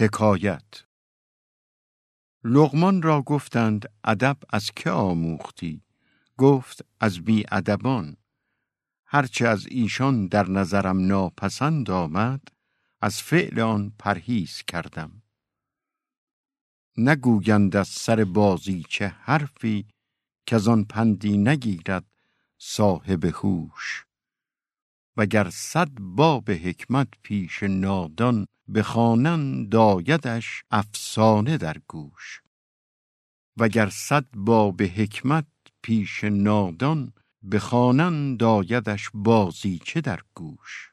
حکایت. لغمان را گفتند ادب از که آموختی؟ گفت از بی ادبان هرچه از ایشان در نظرم ناپسند آمد از فعل آن پرهیز کردم. نگویند از سر بازی چه حرفی که آن پندی نگیرد صاحب هوش. وگر صد باب حکمت پیش نادان بخوانند دایدش افسانه در گوش. وگر صد باب حکمت پیش نادان بخوانند آیدش بازیچه در گوش.